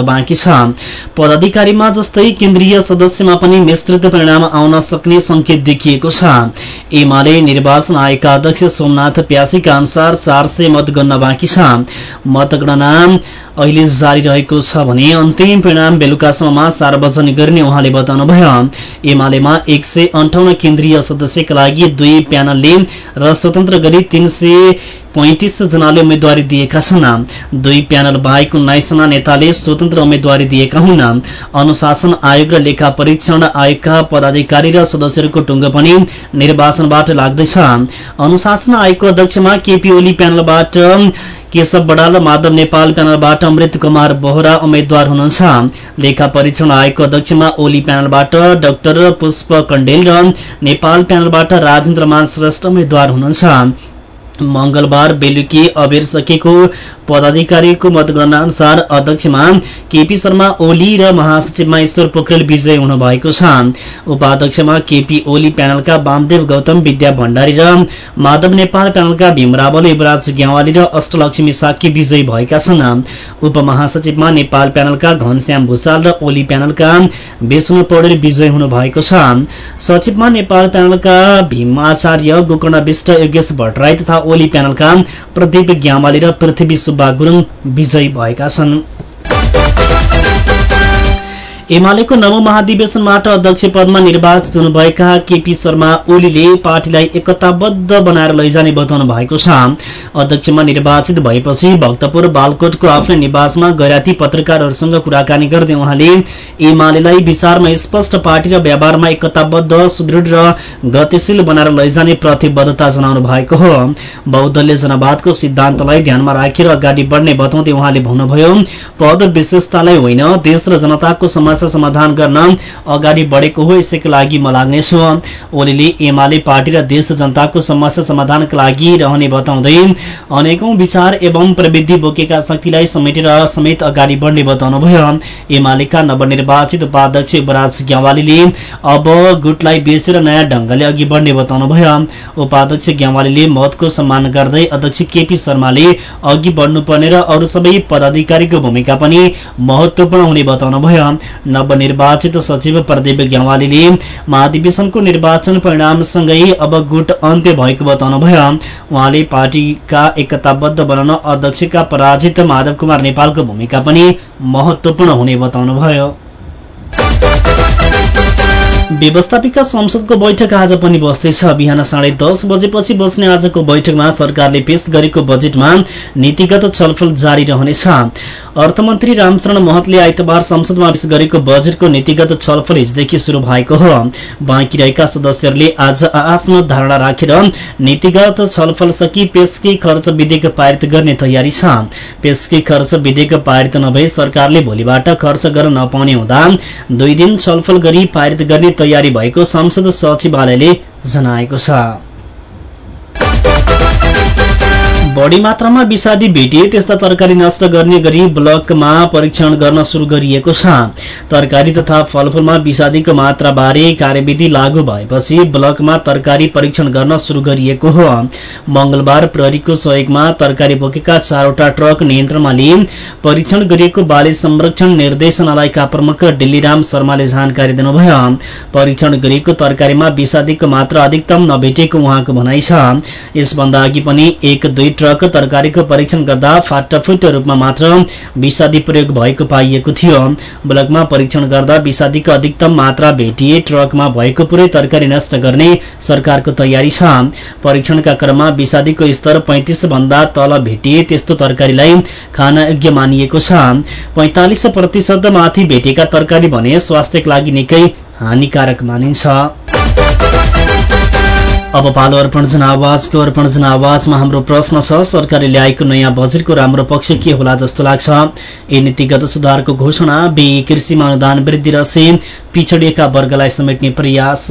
बाँकी छ। पदाधिकारीमा जस्तै केन्द्रीय सदस्यमा पनि मिश्रित परिणाम आउन सक्ने संकेत देखिएको छ। एमाले निर्वाचन आयोगका अध्यक्ष सोमनाथ प्यासीका अनुसार चार सय मतगणना बाँकी छ। मतगणना अहिले जारी रहेको छ भने अन्तिम परिणाम बेलुकासम्ममा सार्वजनिक गर्ने उहाँले बताउनुभयो। एमालेमा एक सय अन्ठाउन्न केन्द्रीय सदस्यका लागि दुई प्यानलले र स्वतन्त्र गरी तीन सय पैंतिस जनाले उम्मेद्वारी दिएका छन्। दुई प्यानल बाहेक उन्नाइसजना नेताले स्वतन्त्र उम्मेद्वारी दिएका हुन्। अनुशासन आयोग र लेखा परीक्षण आयोगका पदाधिकारी र सदस्यहरूको टुङ्गो पनि निर्वाचनबाट लाग्दैछ। अनुशासन आयोगको अध्यक्षमा केपी ओली प्यानलबाट केशव बडाल माधव नेपाल प्यानलबाट अमृत कुमार बोहरा उम्मेद्वार हुनुहुन्छ। लेखा परीक्षण आयोगको अध्यक्षमा ओली प्यानलबाट डाक्टर पुष्प कण्डेल र नेपाल प्यानलबाट राजेन्द्र मान श्रेष्ठ उम्मेद्वार हुनुहुन्छ। मंगलबार बेलुकी अबेर सकेको पदाधिकारीको मतगणना अनुसार अध्यक्षमा केपी शर्मा ओली र महासचिवमा ईश्वर पोखरेल विजय हुनु भएको छ। उपाध्यक्षमा केपी ओली प्यानलका वामदेव गौतम विद्या भण्डारी र माधव नेपाल प्यानलका भीमरावल युवराज ग्यावाली र अष्टलक्ष्मी साक्य विजयी भएका छन्। उपमहासचिवमा नेपाल प्यानलका घनश्याम भूषाल र ओली प्यानलका विष्णु पौडेल विजय हुनु भएको छ। सचिवमा नेपाल प्यानलका भीमाचार्य गोकर्ण विष्ट योगेश भट्टराई तथा ओली प्यानलका प्रदीप ग्यावाली र पृथ्वी सुब्बा गुरुङ विजयी भएका छन्। एमालेको नवौं महाधिवेशनबाट अध्यक्ष पदमा निर्वाचित हुनुभएका केपी शर्मा ओलीले पार्टीलाई एकताबद्ध बनाएर लैजाने बताउनु भएको छ। अध्यक्षमा निर्वाचित भएपछि भक्तपुर बालकोटको आफ्नै निवासमा गैराती पत्रकारहरूसँग कुराकानी गर्दै उहाँले एमालेलाई विचारमा स्पष्ट पार्टी र व्यवहारमा एकताबद्ध सुदृढ र गतिशील बनाएर लैजाने प्रतिबद्धता जनाउनु भएको हो। बहुदलीय जनवादको सिद्धान्तलाई ध्यानमा राखेर अगाडि बढ्ने बताउँदै उहाँले भन्नुभयो पद विशेषतालाई होइन देश र जनताको समस्या समस्या समाधान गर्न अगाडि बढेको हो यसैको लागि म लाग्नेछु। ओलीले एमाले पार्टी र देश जनताको समस्या समाधानका लागि रहने बताउँदै अनेकौं विचार एवं प्रविधि बोकेका शक्तिलाई समेटेर समेत अगाडि बढ्ने बताउनुभयो। एमालेका नवनिर्वाचित उपाध्यक्ष युवराज ग्यावालीले अब गुटलाई बेचेर नयाँ ढंगले अघि बढ्ने बताउनुभयो। उपाध्यक्ष ग्यावालीले मतको सम्मान गर्दै अध्यक्ष केपी शर्माले अघि बढ्नुपर्ने र अरू सबै पदाधिकारीको भूमिका पनि महत्वपूर्ण हुने बताउनुभयो। नवनिर्वाचित सचिव प्रदीप ग्यावालीले महाधिवेशनको निर्वाचन परिणामसँगै अब गुट अन्त्य भएको बताउनुभयो। उहाँले पार्टीका एकताबद्ध बनाउन अध्यक्षका पराजित माधव कुमार नेपालको भूमिका पनि महत्वपूर्ण हुने बताउनुभयो। व्यवस्थापिका संसदको बैठक आज पनि बस्दैछ। बिहान साढे दस बजेपछि बस्ने आजको बैठकमा सरकारले पेश गरेको बजेटमा नीतिगत छलफल जारी रहनेछ। अर्थमन्त्री रामचरण महतले आइतबार संसदमा पेश गरेको बजेटको नीतिगत छलफल हिजदेखि शुरू भएको हो। बाँकी रहेका सदस्यहरूले आज आफ्नो धारणा राखेर नीतिगत छलफल सकि पेशकी खर्च विधेयक पारित गर्ने तयारी छ। पेशकी खर्च विधेयक पारित नभई सरकारले भोलिबाट खर्च गर्न नपाउने हुँदा दुई दिन छलफल गरी पारित गर्ने तयारी भएको संसद सचिवालयले जनाएको छ। बढी मात्रामा विषादी भेटिए त्यस्ता तरकारी नष्ट गर्ने गरी ब्लकमा परीक्षण गर्न शुरू गरिएको छ। तरकारी तथा फलफूलमा विषादीको मात्रा बारे कार्यविधि लागू भएपछि ब्लकमा तरकारी परीक्षण गर्न शुरू गरिएको हो। मंगलबार प्रहरीको सहयोगमा तरकारी बोकेका चारवटा ट्रक नियन्त्रणमा लिए परीक्षण गरिएको बाली संरक्षण निर्देशनालयका प्रमुख डिल्लीराम शर्माले जानकारी दिनुभयो। परीक्षण गरिएको तरकारीमा विषादीको मात्रा अधिकतम नभेटेको उहाँको भनाइ छ। यसभन्दा अघि पनि एक दुई ट्रक तरकारीको परीक्षण गर्दा फाटाफुट रूपमा मात्र विषादी प्रयोग भएको पाइएको थियो। ब्लकमा परीक्षण गर्दा विषादीको अधिकतम मात्रा भेटिए ट्रकमा भएको पुरै तरकारी नष्ट गर्ने सरकारको तयारी छ। परीक्षणका क्रममा विषादीको स्तर पैंतिस भन्दा तल भेटिए त्यस्तो तरकारीलाई खान योग्य मानिएको छ। पैंतालिस प्रतिशत माथि भेटेका तरकारी भने स्वास्थ्यका लागि निकै हानिकारक मानिन्छ। अब पालो अर्पण जनावाजको अर्पण जनावाजमा हाम्रो प्रश्न छ सरकारले ल्याएको नयाँ बजेटको राम्रो पक्ष के होला जस्तो लाग्छ? ए नीतिगत सुधारको घोषणा बी कृषिमा अनुदान वृद्धि र से पिछडिएका वर्गलाई समेट्ने प्रयास।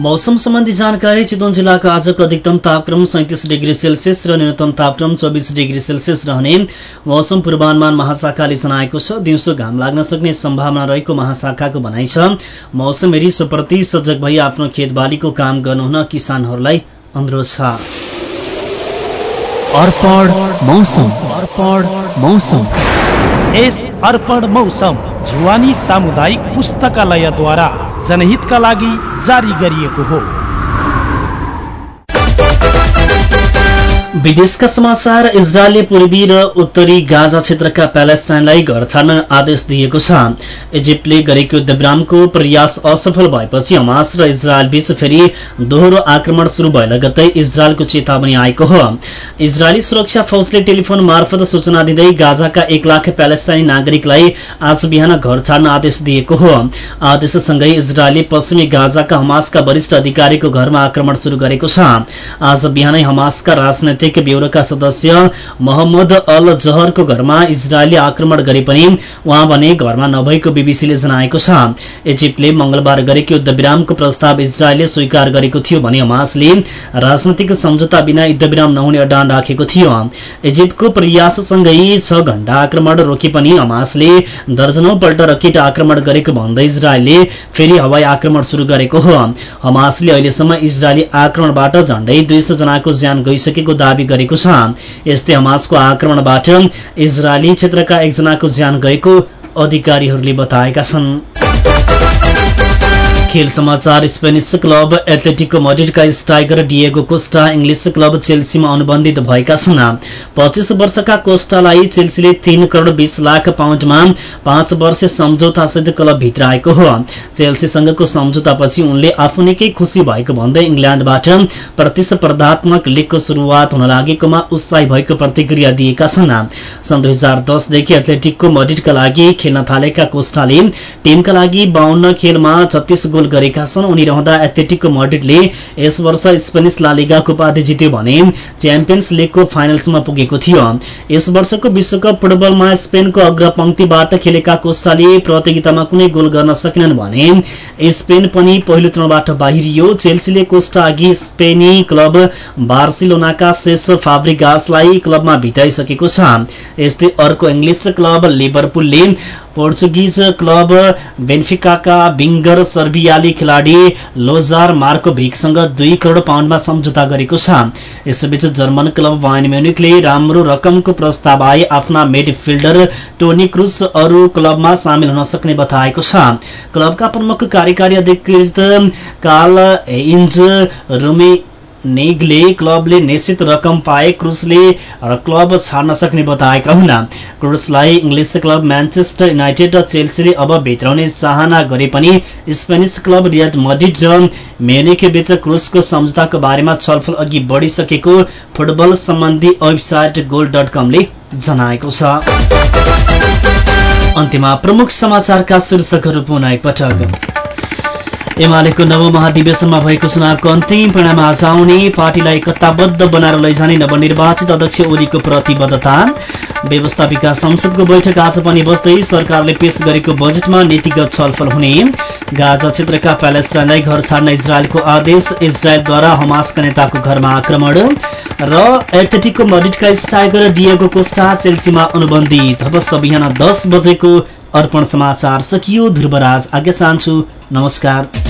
मौसम सम्बन्धी जानकारी चितवन जिल्लाको आजको अधिकतम तापक्रम सैतिस डिग्री सेल्सियस र न्यूनतम तापक्रम चौबिस डिग्री सेल्सियस रहने मौसम पूर्वानुमान महाशाखाले जनाएको छ। दिउँसो घाम लाग्न सक्ने सम्भावना रहेको महाशाखाको भनाइ छ। मौसम हेरी सुप्रति सजग भई आफ्नो खेतबालीको काम गर्नुहुन किसानहरूलाई अनुरोध छ। अर्पण मौसम। अर्पण मौसम। यस अर्पण मौसम जुवानी सामुदायिक पुस्तकालयद्वारा जनहितका लागि जारी गरिएको हो। विदेशका समाचार इजरायलले पूर्वी र उत्तरी गाजा क्षेत्रका प्यालेस्टाइनलाई घर छाड्न आदेश दिएको छ। इजिप्टले गरेको युद्धविरामको प्रयास असफल भएपछि हमास र इजरायल बीच फेरि दोहोरो आक्रमण शुरू भए लगत्तै इजरायलको चेतावनी आएको हो। इजरायली सुरक्षा फौजले टेलिफोन मार्फत सूचना दिँदै गाजाका एक लाख प्यालेस्टाइनी नागरिकलाई आज बिहान घर छाड्न आदेश दिएको हो। आदेशसँगै इजरायलले पश्चिमी गाजाका हमासका वरिष्ठ अधिकारीको घरमा आक्रमण शुरू गरेको छ। आज बिहानै हमासका राजनैतिक राजनैतिक ब्युरोका सदस्य मोहम्मद अल जहरको घरमा इजरायलले आक्रमण गरे पनि उहाँ भने घरमा नभएको बीबीसीले जनाएको छ। इजिप्टले मंगलबार गरेको युद्धविरामको प्रस्ताव इजरायलले स्वीकार गरेको थियो भने हमासले राजनैतिक सम्झौता बिना युद्धविराम नहुने अडान राखेको थियो। इजिप्टको प्रयाससँगै छ घण्टा आक्रमण रोके पनि हमासले दर्जनौ पल्ट रकेट आक्रमण गरेको भन्दै इजरायलले फेरि हवाई आक्रमण शुरू गरेको हो। हमासले अहिलेसम्म इजरायली आक्रमणबाट झण्डै दुई जनाको ज्यान गइसकेको दावी गरेको छ। यस्तै हमासको आक्रमणबाट इजरायली क्षेत्रका एकजनाको ज्यान गएको अधिकारीहरूले बताएका छन्। खेल समाचार Spanish club Atletico मड्रिडका striker Diego Costa English club चेल्सीमा अनुबन्धित भएका छन्। पच्चिस वर्षका कोस्टालाई चेल्सीले तीन करोड़ बीस लाख पाउन्डमा पाँच वर्ष सम्झौतासहित क्लब भित्र आएको हो। चेल्सीसँगको सम्झौतापछि उनले आफू निकै खुसी भएको भन्दै इङ्ल्याण्डबाट प्रतिस्पर्धात्मक लिगको शुरूआत हुन लागेकोमा उत्साही भएको प्रतिक्रिया दिएका छन्। सन् दुई हजार दसदेखि एथलेटिकको मड्रिडका लागि खेल्न थालेका कोस्टाले टिमका लागि बाहन्न खेलमा छत्तीस गोल गरेका छन्। उनी रहँदा एथलेटिकको मड्रिडले यस वर्ष स्पेनिस लालिगाको उपाधि जित्यो भने च्याम्पियन्स लिगको फाइनल्समा पुगेको थियो। यस वर्षको विश्वकप फुटबलमा स्पेनको अग्रपंक्तिबाट खेलेका कोस्टाले प्रतियोगितामा कुनै गोल गर्न सकेनन् भने स्पेन पनि पहिलो चरणबाट बाहिरियो। चेल्सीले कोस्टा अघि स्पेनी क्लब बार्सिलोनाका शेष फाब्रिगासलाई क्लबमा भित्राइसकेको छ। यस्तै अर्को इङ्ग्लिस क्लब लिभरपुलले पोर्चुगिज क्लब बेन्फिकाका बिङ्गर सर्बियाली खेलाडी लोजार मार्को भिकसँग दुई करोड़ पाउन्डमा सम्झौता गरेको छ। यसैबीच जर्मन क्लब वाइन म्युनिकले राम्रो रकमको प्रस्ताव आए आफ्ना मिडफिल्डर टोनी क्रुस अरू क्लबमा सामेल हुन सक्ने बताएको छ। क्लबका प्रमुख कार्यकारी अधिकृत काल इन्ज रोमे नेगले क्लबले निश्चित रकम पाए क्रुसले क्लब छाड्न सक्ने बताएका हुन्। क्रुसलाई इङ्ग्लिस क्लब म्यान्चेस्टर युनाइटेड र चेल्सीले अब भित्राउने चाहना गरे पनि स्पेनिस क्लब रियल मडिड र मेनिक बीच क्रुसको सम्झौताको बारेमा छलफल अघि बढिसकेको फुटबल सम्बन्धी वेबसाइट गोल डट कमले जनाएको छ। अन्त्यमा प्रमुख समाचारका शीर्षकहरू पुनः एकपटक। एमालेको नव महाधिवेशनमा भएको चुनावको अन्तिम परिणाम आज आउने पार्टीलाई एकताबद्ध बनाएर लैजाने नवनिर्वाचित अध्यक्ष ओलीको प्रतिबद्धता। व्यवस्थापिका संसदको बैठक आज पनि बस्दै सरकारले पेश गरेको बजेटमा नीतिगत छलफल हुने। गाजा क्षेत्रका प्यालेस्टाइनलाई घर छाड्न इजरायलको आदेश इजरायलद्वारा हमासका नेताको घरमा आक्रमण र एथलेटिकको मडिटका स्टाइगर डिएगो कोस्टा चेल्सीमा अनुबन्धित। हवस्त बिहान दस बजेको अर्पण समाचार सकियो। ध्रुवराज आज्ञा चाहन्छु। नमस्कार।